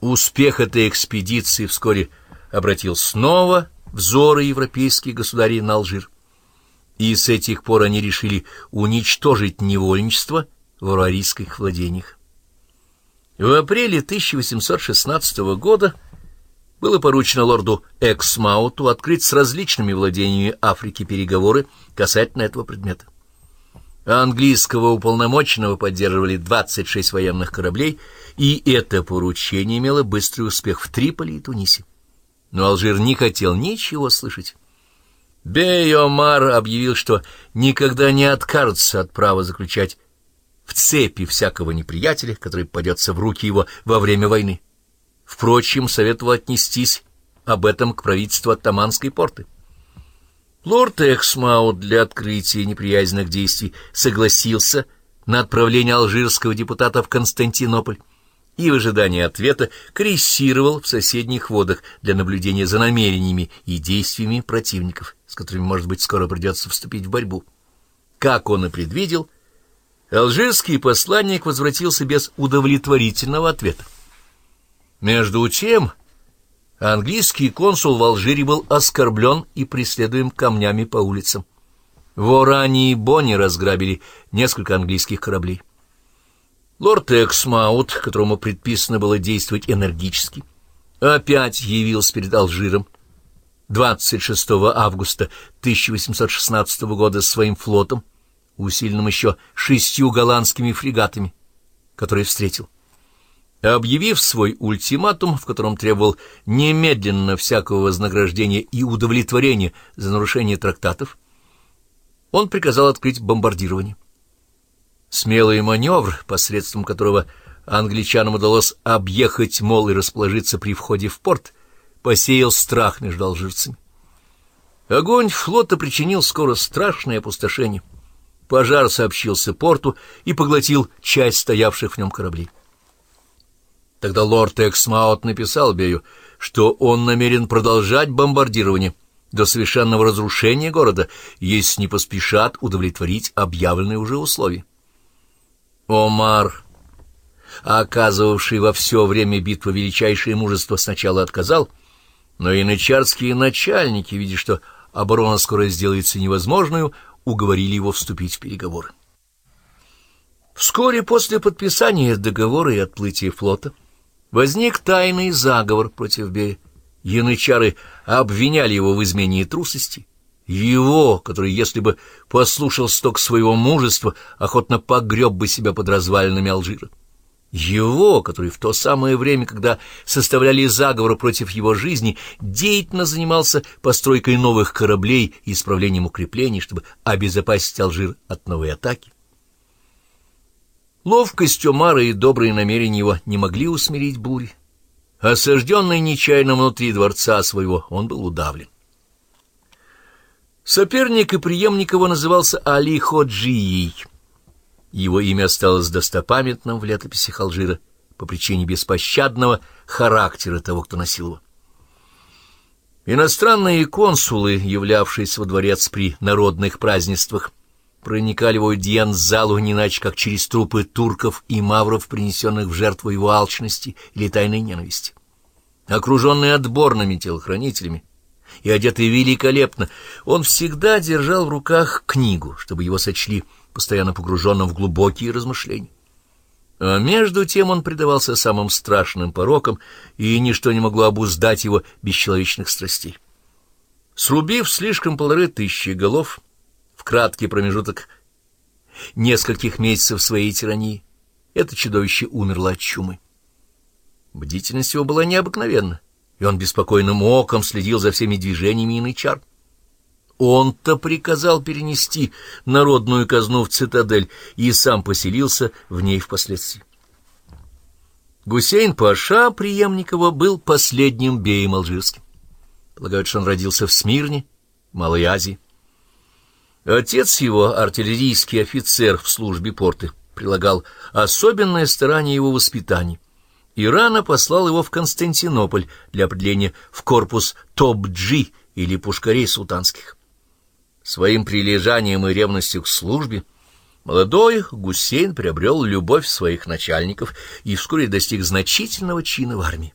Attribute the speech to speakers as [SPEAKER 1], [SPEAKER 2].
[SPEAKER 1] Успех этой экспедиции вскоре обратил снова взоры европейских государей на Алжир. И с этих пор они решили уничтожить невольничество в аварийских владениях. В апреле 1816 года было поручено лорду Эксмауту открыть с различными владениями Африки переговоры касательно этого предмета. Английского уполномоченного поддерживали 26 военных кораблей, и это поручение имело быстрый успех в Триполи и Тунисе. Но Алжир не хотел ничего слышать. Бей-Омар объявил, что никогда не откажется от права заключать в цепи всякого неприятеля, который попадется в руки его во время войны. Впрочем, советовал отнестись об этом к правительству Оттоманской Порты. Лорд Эксмаут для открытия неприязненных действий согласился на отправление алжирского депутата в Константинополь и в ожидании ответа крейсировал в соседних водах для наблюдения за намерениями и действиями противников, с которыми, может быть, скоро придется вступить в борьбу. Как он и предвидел, алжирский посланник возвратился без удовлетворительного ответа. Между тем, английский консул в Алжире был оскорблен и преследуем камнями по улицам. В Оране и Бонне разграбили несколько английских кораблей. Лорд Эксмаут, которому предписано было действовать энергически, опять явился перед Алжиром 26 августа 1816 года своим флотом, усиленным еще шестью голландскими фрегатами, которые встретил. Объявив свой ультиматум, в котором требовал немедленно всякого вознаграждения и удовлетворения за нарушение трактатов, он приказал открыть бомбардирование. Смелый маневр, посредством которого англичанам удалось объехать мол и расположиться при входе в порт, посеял страх между алжирцами. Огонь флота причинил скоро страшное опустошение. Пожар сообщился порту и поглотил часть стоявших в нем кораблей. Тогда лорд Эксмаут написал Бею, что он намерен продолжать бомбардирование до совершенного разрушения города, если не поспешат удовлетворить объявленные уже условия. Омар, оказывавший во все время битвы величайшее мужество, сначала отказал, но и начальские начальники, видя, что оборона скоро сделается невозможную, уговорили его вступить в переговоры. Вскоре после подписания договора и отплытия флота Возник тайный заговор против Берия. Янычары обвиняли его в измене и трусости. Его, который, если бы послушал сток своего мужества, охотно погреб бы себя под развалинами Алжира. Его, который в то самое время, когда составляли заговор против его жизни, деятельно занимался постройкой новых кораблей и исправлением укреплений, чтобы обезопасить Алжир от новой атаки. Ловкость Омара и добрые намерения его не могли усмирить бури. Осажденный нечаянно внутри дворца своего, он был удавлен. Соперник и преемник его назывался Али Ходжией. Его имя осталось достопамятным в летописях Алжира по причине беспощадного характера того, кто носил его. Иностранные консулы, являвшиеся во дворец при народных празднествах, проникали в аудиенц-залу не иначе, как через трупы турков и мавров, принесенных в жертву его алчности или тайной ненависти. Окруженный отборными телохранителями и одетый великолепно, он всегда держал в руках книгу, чтобы его сочли постоянно погруженным в глубокие размышления. А между тем он предавался самым страшным порокам, и ничто не могло обуздать его бесчеловечных страстей. Срубив слишком полторы тысячи голов, в краткий промежуток нескольких месяцев своей тирании, это чудовище умерло от чумы. Бдительность его была необыкновенна, и он беспокойным оком следил за всеми движениями инычар. Он-то приказал перенести народную казну в цитадель и сам поселился в ней впоследствии. Гусейн Паша, преемник его, был последним беем алжирским. Полагают, что он родился в Смирне, Малой Азии. Отец его, артиллерийский офицер в службе порты, прилагал особенное старание его воспитания и рано послал его в Константинополь для определения в корпус Топ-Джи или пушкарей султанских. Своим прилежанием и ревностью к службе Молодой Гусейн приобрел любовь своих начальников и вскоре достиг значительного чина в армии.